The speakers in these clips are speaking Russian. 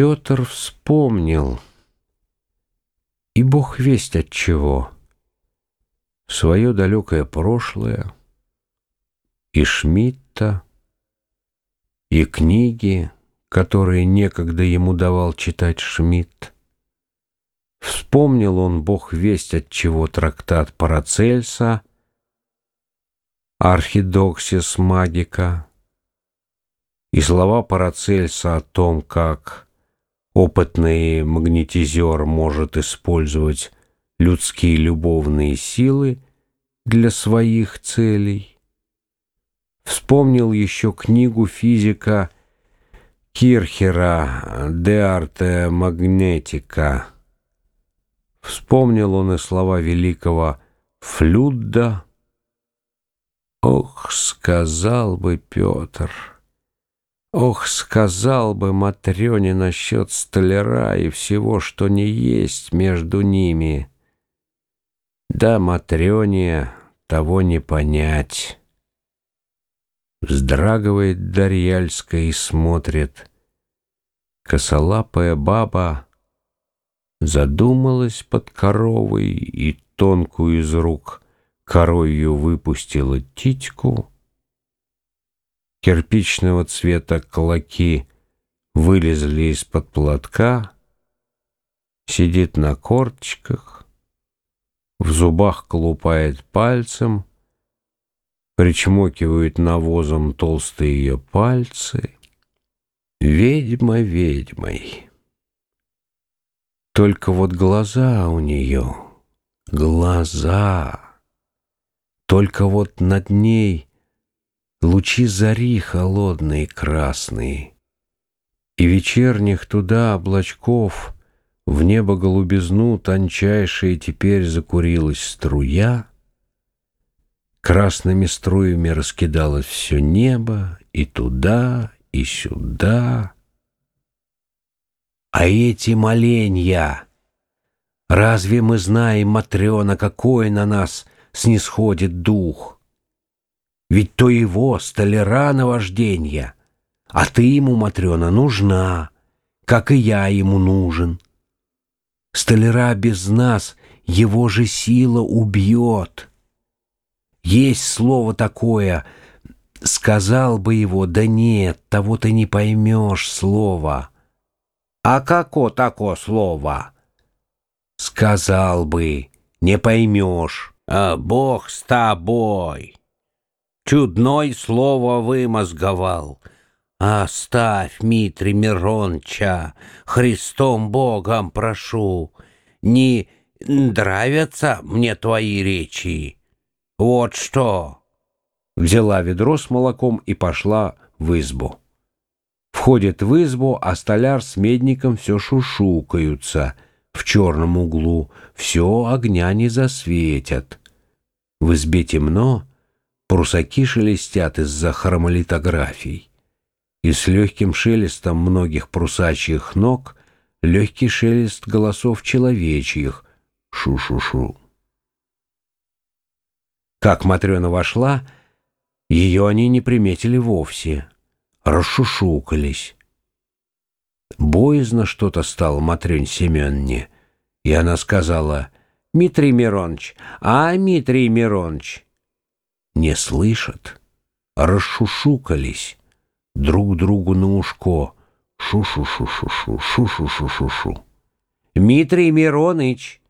Петр вспомнил, и бог весть от чего, свое далекое прошлое, и Шмидта, и книги, которые некогда ему давал читать Шмидт. Вспомнил он, бог весть от чего, трактат Парацельса, Архидоксис Магика, и слова Парацельса о том, как опытный магнетизер может использовать людские любовные силы для своих целей. Вспомнил еще книгу физика Кирхера «De arte magnetica». Вспомнил он и слова великого Флюдда. Ох, сказал бы Петр, ох, сказал бы Матрёне насчет столяра и всего, что не есть между ними. Да, Матрёне того не понять. Вздрагивает Дарьяльская и смотрит. Косолапая баба задумалась под коровой и тонкую из рук коровью выпустила титьку. Кирпичного цвета клоки вылезли из-под платка, сидит на корточках, в зубах колупает пальцем, причмокивают навозом толстые ее пальцы. Ведьма ведьмой. Только вот глаза у нее, глаза. Только вот над ней лучи зари холодные красные. И вечерних туда облачков в небо голубизну тончайшая теперь закурилась струя. Красными струями раскидалось все небо и туда, и сюда. А эти моленья, разве мы знаем, Матрена, какой на нас снисходит дух? Ведь то его, столяра наважденья, а ты ему, Матрена, нужна, как и я ему нужен. Столяра без нас его же сила убьет. Есть слово такое, сказал бы его, да нет, того ты не поймешь слова. А како тако слово? Сказал бы, не поймешь. А Бог с тобой. Чудной слово вымозговал. Оставь, Митрий Миронча, Христом Богом прошу. Не нравятся мне твои речи. Вот что. Взяла ведро с молоком и пошла в избу. Входит в избу, а столяр с медником все шушукаются. В черном углу все огня не засветят. В избе темно, прусаки шелестят из-за хромолитографий. И с легким шелестом многих прусачьих ног легкий шелест голосов человечьих. Шу-шу-шу. Как Матрена вошла, ее они не приметили вовсе расшушукались. Боязно что-то стало Матрёне Семённе, и она сказала, «Митрий Миронович, а, Митрий Миронович!» Не слышат, расшушукались друг другу на ушко, шу-шу-шу-шу-шу, шу-шу-шу-шу-шу. «Митрий Мироныч!»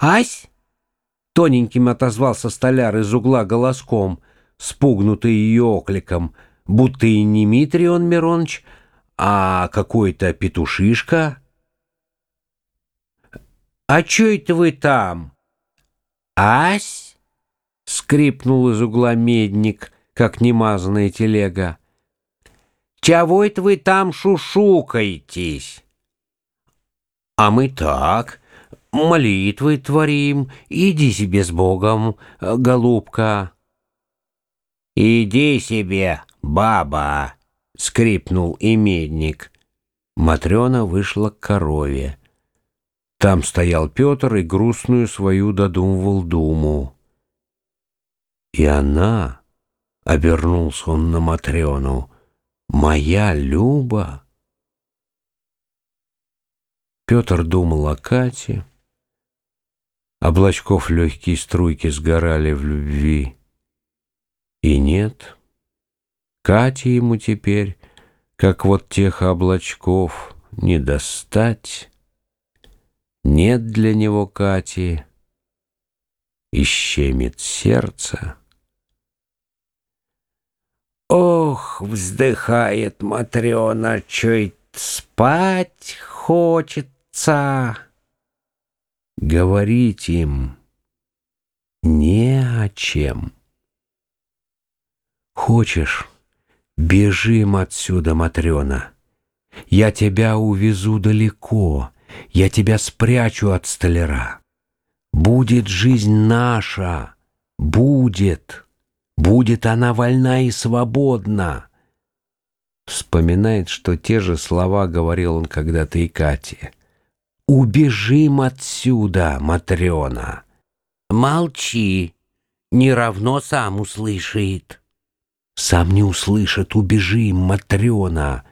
«Ась!» Тоненьким отозвался столяр из угла голоском, спугнутый ее окликом — будто и не Митрион Миронович, а какой-то петушишка. «А чё это вы там?» «Ась?» — скрипнул из угла медник, как немазанная телега. «Чего это вы там шушукаетесь?» «А мы так, молитвы творим, иди себе с Богом, голубка». «Иди себе, баба!» — скрипнул и медник. Матрена вышла к корове. Там стоял Петр и грустную свою додумывал думу. И она, — обернулся он на Матрёну, — моя Люба. Петр думал о Кате. Облачков легкие струйки сгорали в любви. И нет, Кате ему теперь, как вот тех облачков, не достать. Нет для него Кати, ищемит сердце. Ох, вздыхает Матрена, чуть спать хочется. Говорить им не о чем. Хочешь, бежим отсюда, Матрена. Я тебя увезу далеко, я тебя спрячу от столяра. Будет жизнь наша, будет, будет она вольна и свободна. Вспоминает, что те же слова говорил он когда-то и Кате. «Убежим отсюда, Матрена!» «Молчи, не равно сам услышит». «Сам не услышит, убежим, Матрена!»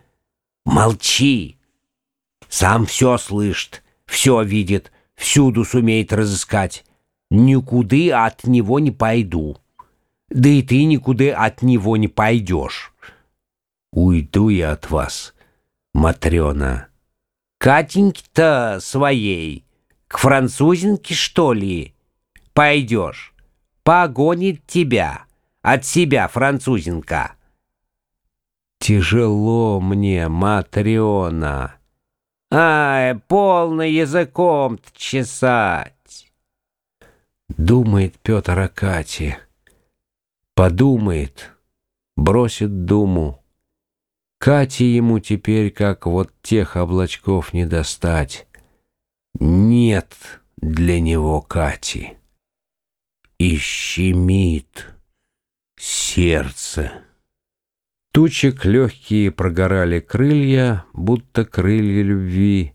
«Молчи! Сам все слышит, все видит, всюду сумеет разыскать. Никуда от него не пойду. Да и ты никуда от него не пойдешь». Уйду я от вас, Матрена. Катеньки-то своей, к французинке, что ли, пойдешь? Погонит тебя, от себя французинка. Тяжело мне, Матрена. Ай, полно языком чесать. Думает Петр о Кате. Подумает, бросит думу. Кате ему теперь, как вот тех облачков, не достать. Нет для него Кати. И щемит сердце. Тучек легкие прогорали крылья, будто крылья любви,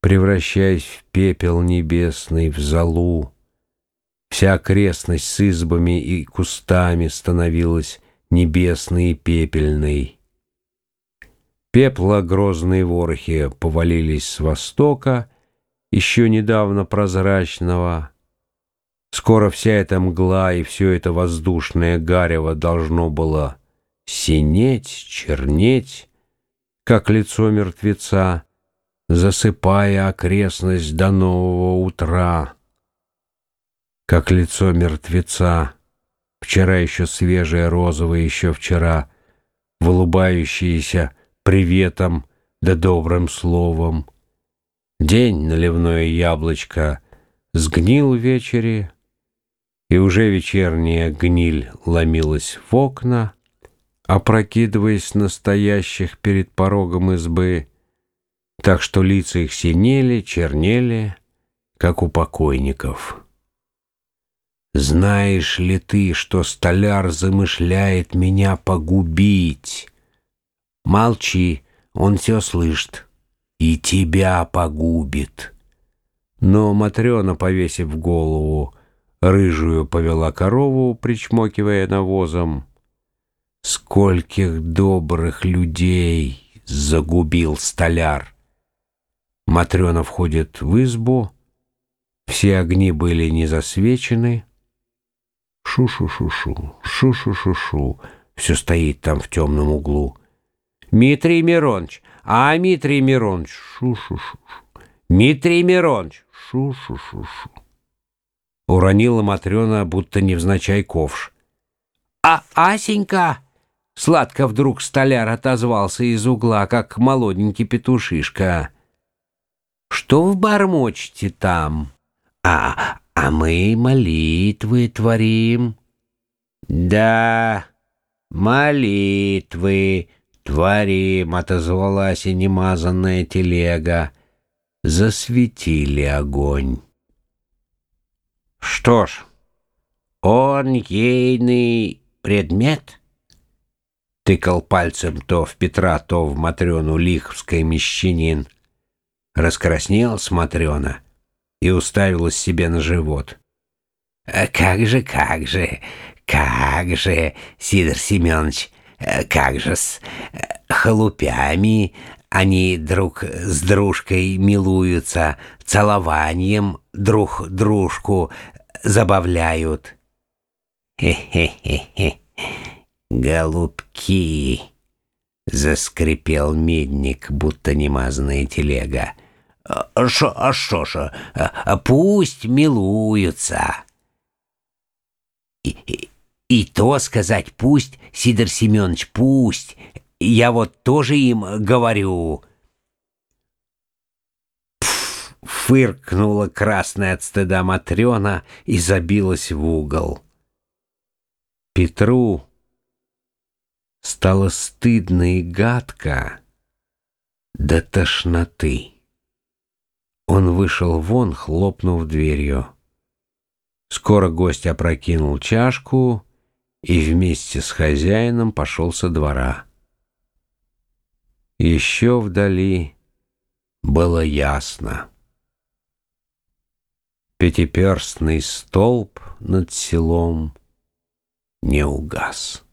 превращаясь в пепел небесный, в золу. Вся окрестность с избами и кустами становилась небесной и пепельной. Пепла грозные ворохи повалились с востока, еще недавно прозрачного. Скоро вся эта мгла и все это воздушное гарево должно было синеть, чернеть, как лицо мертвеца, засыпая окрестность до нового утра, как лицо мертвеца, вчера еще свежее розовое, еще вчера, вылубающееся приветом да добрым словом. День наливное яблочко сгнил в вечере, и уже вечерняя гниль ломилась в окна, опрокидываясь настоящих перед порогом избы, так что лица их синели, чернели, как у покойников. Знаешь ли ты, что столяр замышляет меня погубить? Молчи, он все слышит. И тебя погубит. Но Матрена, повесив голову, рыжую повела корову, причмокивая навозом. Скольких добрых людей загубил столяр. Матрена входит в избу, все огни были не засвечены. Шу-шу-шу-шу, шу-шу-шу-шу, все стоит там в темном углу. Митрий Миронович, а Митрий Миронович, шу-шу-шу. Митрий Миронович, шу-шу-шу-шу. Уронила Матрена, будто невзначай ковш. А Асенька, сладко вдруг столяр отозвался из угла, как молоденький петушишка. Что вы бормочете там? А, а мы молитвы творим. Да, молитвы, «Творим!» — отозвалась и немазанная телега. Засветили огонь. «Что ж, он ейный предмет?» Тыкал пальцем то в Петра, то в Матрёну Лиховской мещанин. Раскраснелась Матрёна и уставилась себе на живот. «Э, «Как же, как же, как же, Сидор Семенович!» Э, как же с э, халупями Они друг с дружкой милуются, целованием друг дружку забавляют. Хе-хе-хе-хе, голубки, заскрипел медник, будто немазанная телега. А шо, а шо ж, а пусть милуются. И, и, и то сказать пусть, Сидор Семенович, пусть. Я вот тоже им говорю. Пф, фыркнула красная от стыда Матрена и забилась в угол. Петру стало стыдно и гадко до тошноты. Он вышел вон, хлопнув дверью. Скоро гость опрокинул чашку и вместе с хозяином пошел со двора. Еще вдали было ясно. Пятиперстный столб над селом не угас.